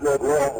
Good.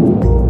you